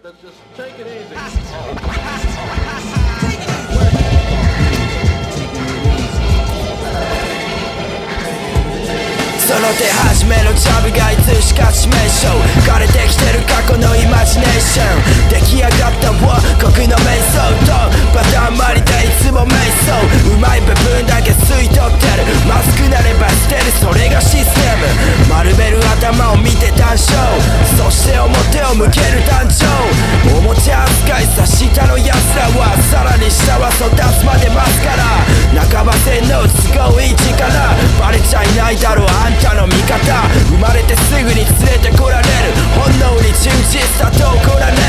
その手始めのジャブがいつしか致命傷枯れてきてる過去のイマジネーション出来上がった王国の瞑想とパタンまりでいつも瞑想うまい部分だけ吸い取ってるまずくなれば捨てるそれがシステム丸める頭を見て単勝そして表を向ける団長。ますから。半ば線の都合いい力バレちゃいないだろう。あんたの味方。生まれてすぐに連れてこられる。本能に忠実さと怒られる。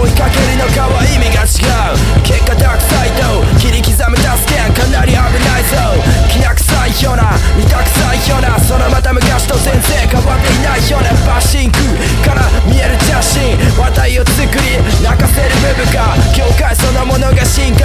追いかけるのかは意味が違う結果ダークサイド切り刻むダスケンかなり危ないぞ。きな臭いような見たくさいようなそのまた昔と全然変わっていないようなバッシングから見える写真話題を作り泣かせる部分か境界そのものが進化